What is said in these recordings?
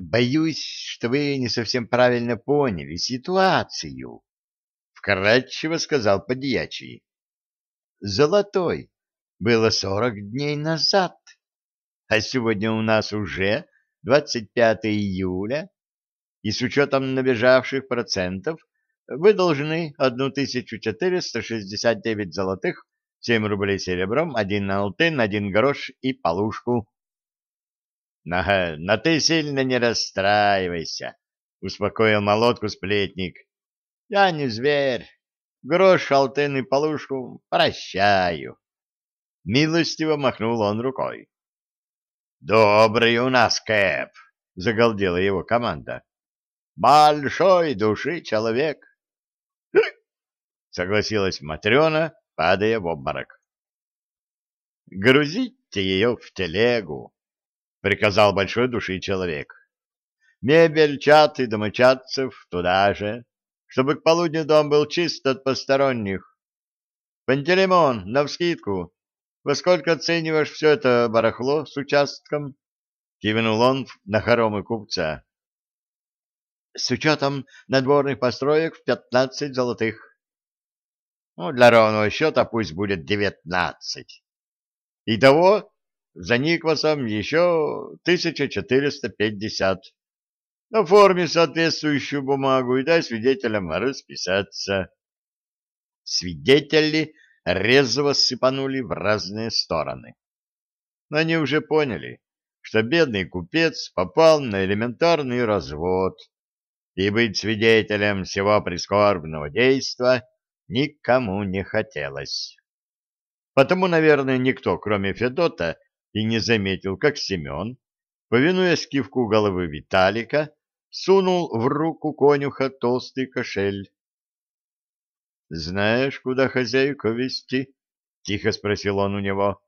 боюсь, что вы не совсем правильно поняли ситуацию, — вкратчиво сказал подьячий. Золотой было сорок дней назад, а сегодня у нас уже 25 июля, и с учетом набежавших процентов вы должны 1469 золотых, 7 рублей серебром, 1 алтын, 1 грош и полушку. «Ага, но ты сильно не расстраивайся», — успокоил молотку сплетник. «Я не зверь. Грош, алтын и полушку прощаю». Милостиво махнул он рукой. «Добрый у нас Кэп», — загалдела его команда. «Большой души человек». согласилась Матрена, падая в обморок. «Грузите ее в телегу», приказал большой души человек. Мебель, чат и домочадцев туда же, чтобы к полудню дом был чист от посторонних. Пантелеймон, навскидку, во сколько оцениваешь все это барахло с участком? Кивнул он на хоромы купца. С учетом надворных построек в пятнадцать золотых. Ну, для ровного счета пусть будет девятнадцать. Итого за Никвасом еще 1450. Оформи соответствующую бумагу и дай свидетелям расписаться. Свидетели резво сыпанули в разные стороны. Но они уже поняли, что бедный купец попал на элементарный развод, и быть свидетелем всего прискорбного действа никому не хотелось. Потому, наверное, никто, кроме Федота, и не заметил, как Семен, повинуясь кивку головы Виталика, сунул в руку конюха толстый кошель. — Знаешь, куда хозяйку вести? — тихо спросил он у него.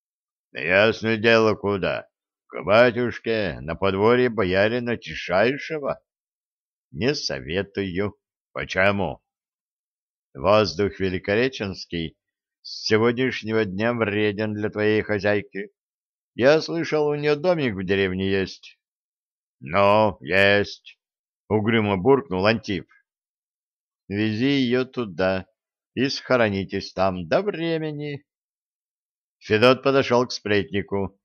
— Ясное дело, куда. К батюшке, на подворье боярина Тишайшего. — Не советую. — Почему? — Воздух великореченский с сегодняшнего дня вреден для твоей хозяйки. Я слышал, у нее домик в деревне есть. — Ну, есть, — угрюмо буркнул Антип. — Вези ее туда и схоронитесь там до времени. Федот подошел к сплетнику.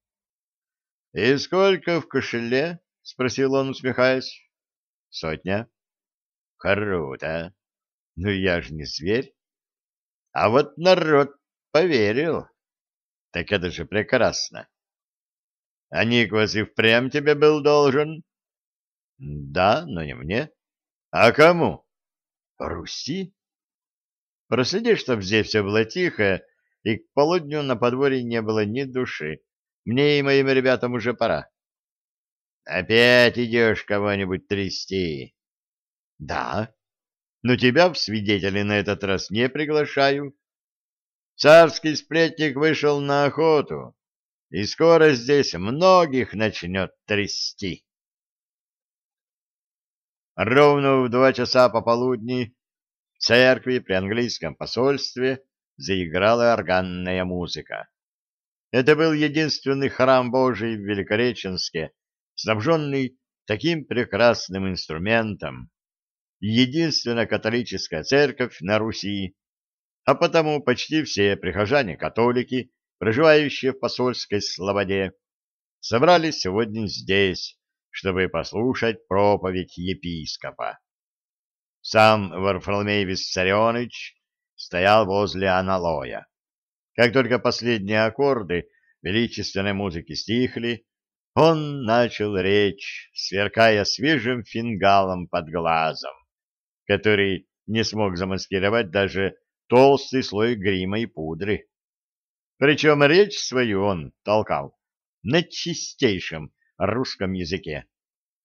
— И сколько в кошеле? — спросил он, усмехаясь. — Сотня. — Круто. Ну, я же не зверь. А вот народ поверил. Так это же прекрасно. А Никвас и впрямь тебе был должен? Да, но не мне. А кому? Руси. Проследи, чтоб здесь все было тихо, и к полудню на подворье не было ни души. Мне и моим ребятам уже пора. Опять идешь кого-нибудь трясти? Да. Но тебя в свидетели на этот раз не приглашаю. Царский сплетник вышел на охоту и скоро здесь многих начнет трясти. Ровно в два часа пополудни в церкви при английском посольстве заиграла органная музыка. Это был единственный храм Божий в Великореченске, снабженный таким прекрасным инструментом, единственная католическая церковь на Руси, а потому почти все прихожане-католики проживающие в посольской слободе, собрались сегодня здесь, чтобы послушать проповедь епископа. Сам Варфоломей Виссарионович стоял возле аналоя. Как только последние аккорды величественной музыки стихли, он начал речь, сверкая свежим фингалом под глазом, который не смог замаскировать даже толстый слой грима и пудры. Причем речь свою он толкал на чистейшем русском языке,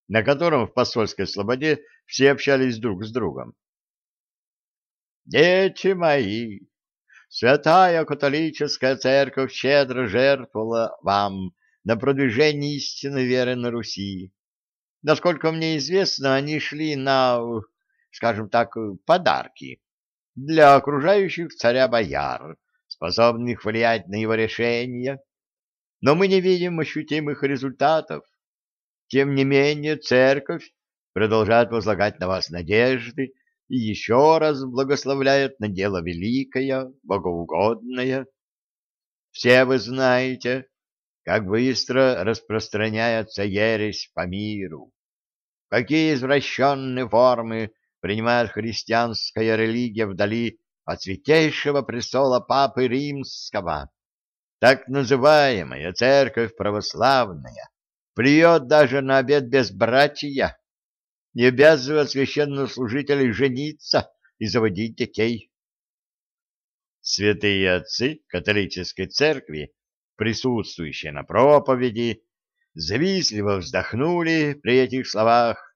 на котором в посольской слободе все общались друг с другом. «Дети мои, святая католическая церковь щедро жертвовала вам на продвижение истинной веры на Руси. Насколько мне известно, они шли на, скажем так, подарки для окружающих царя-бояр, способных влиять на его решения, но мы не видим ощутимых результатов. Тем не менее, церковь продолжает возлагать на вас надежды и еще раз благословляет на дело великое, богоугодное. Все вы знаете, как быстро распространяется ересь по миру, какие извращенные формы принимает христианская религия вдали от святейшего престола Папы Римского. Так называемая церковь православная плюет даже на обет безбратия не обязывает священнослужителей жениться и заводить детей. Святые отцы католической церкви, присутствующие на проповеди, завистливо вздохнули при этих словах,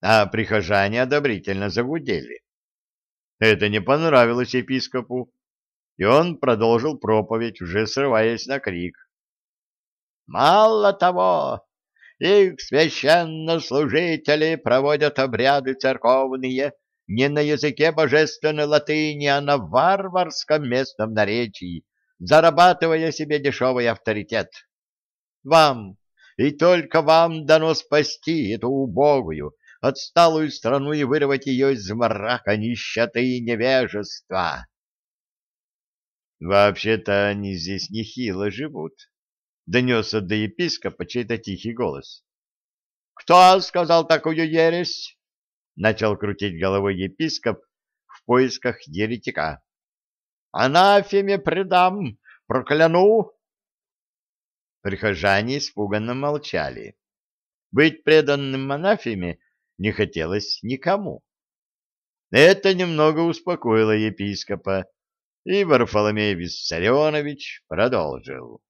а прихожане одобрительно загудели. Это не понравилось епископу, и он продолжил проповедь, уже срываясь на крик. «Мало того, их священнослужители проводят обряды церковные не на языке божественной латыни, а на варварском местном наречии, зарабатывая себе дешевый авторитет. Вам, и только вам дано спасти эту убогую, отсталую страну и вырвать ее из мрака нищеты и невежества. Вообще-то они здесь нехило живут, — донесся до епископа чей-то тихий голос. — Кто сказал такую ересь? — начал крутить головой епископ в поисках еретика. — Анафеме предам, прокляну! Прихожане испуганно молчали. Быть преданным анафеме не хотелось никому. Это немного успокоило епископа, и Варфоломей Виссарионович продолжил.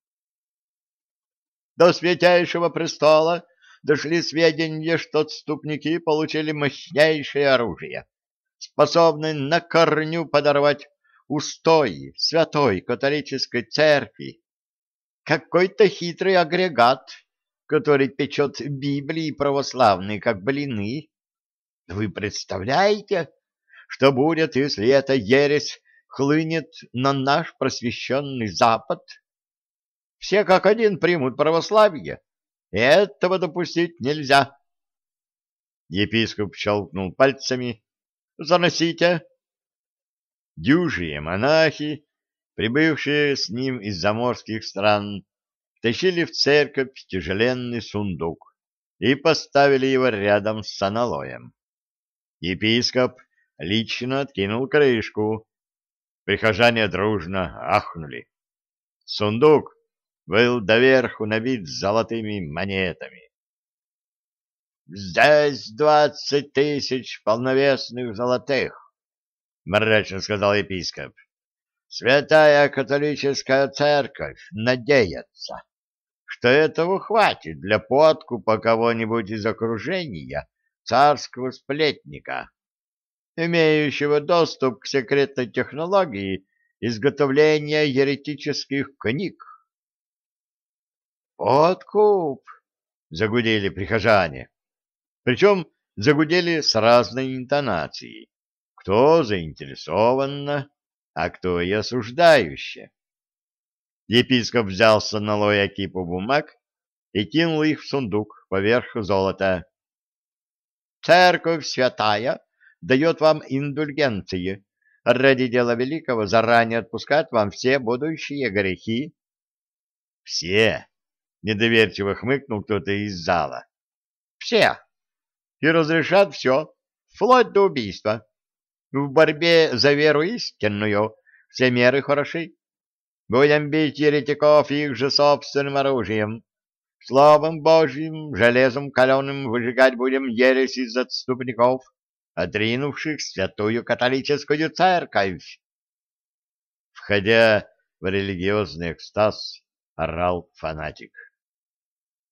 До Святейшего Престола дошли сведения, что отступники получили мощнейшее оружие, способное на корню подорвать устой святой католической церкви. Какой-то хитрый агрегат, который печет Библии православные, как блины. Вы представляете, что будет, если эта ересь хлынет на наш просвещенный Запад? Все как один примут православие. Этого допустить нельзя. Епископ щелкнул пальцами. «Заносите!» Дюжие монахи, прибывшие с ним из заморских стран, тащили в церковь тяжеленный сундук и поставили его рядом с аналоем. Епископ лично откинул крышку. Прихожане дружно ахнули. Сундук был доверху набит золотыми монетами. «Здесь двадцать тысяч полновесных золотых», — мрачно сказал епископ. «Святая католическая церковь надеется, что этого хватит для подкупа кого-нибудь из окружения царского сплетника, имеющего доступ к секретной технологии изготовления еретических книг. «Откуп!» — загудели прихожане. Причем загудели с разной интонацией. Кто заинтересованно, а кто и осуждающе. Епископ взял с аналоя кипу бумаг и кинул их в сундук поверх золота. «Церковь святая дает вам индульгенции. Ради дела великого заранее отпускать вам все будущие грехи». «Все!» Недоверчиво хмыкнул кто-то из зала. Все. И разрешат все, вплоть до убийства. В борьбе за веру истинную все меры хороши. Будем бить еретиков их же собственным оружием. Словом Божьим, железом каленым выжигать будем ересь из отступников, отринувших святую католическую церковь. Входя в религиозный экстаз, орал фанатик.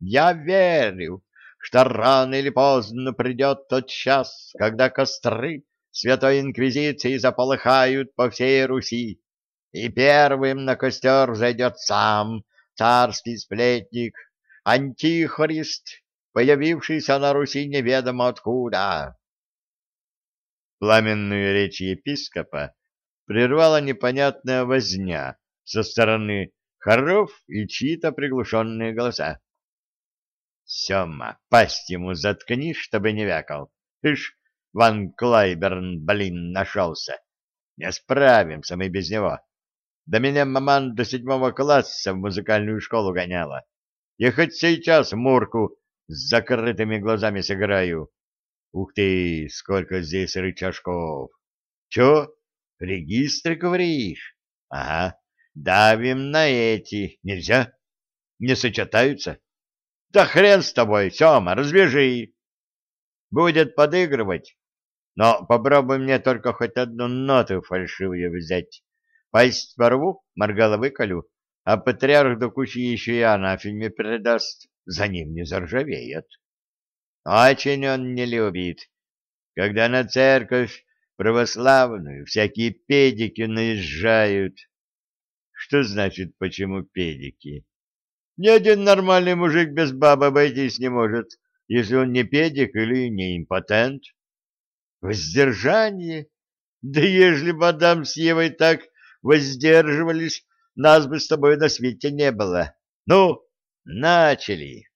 Я верю, что рано или поздно придет тот час, когда костры Святой Инквизиции заполыхают по всей Руси, и первым на костер зайдет сам царский сплетник, антихрист, появившийся на Руси неведомо откуда. Пламенную речь епископа прервала непонятная возня со стороны хоров и чьи-то приглушенные голоса. Сема, пасть ему заткни, чтобы не вякал. Ишь, Ван Клайберн, блин, нашелся. Не справимся мы без него. Да меня маман до седьмого класса в музыкальную школу гоняла. Я хоть сейчас Мурку с закрытыми глазами сыграю. Ух ты, сколько здесь рычажков. Чё, регистры говоришь? Ага, давим на эти. Нельзя? Не сочетаются? Да хрен с тобой, Сёма, развяжи. Будет подыгрывать. Но попробуй мне только хоть одну ноту фальшивую взять. Пасть порву, моргало выколю, а патриарх до кучи еще и анафеме передаст. За ним не заржавеет. Очень он не любит, когда на церковь православную всякие педики наезжают. Что значит, почему педики? Ни один нормальный мужик без бабы обойтись не может, если он не педик или не импотент. Воздержание? Да ежели бы Адам с Евой так воздерживались, нас бы с тобой на свете не было. Ну, начали.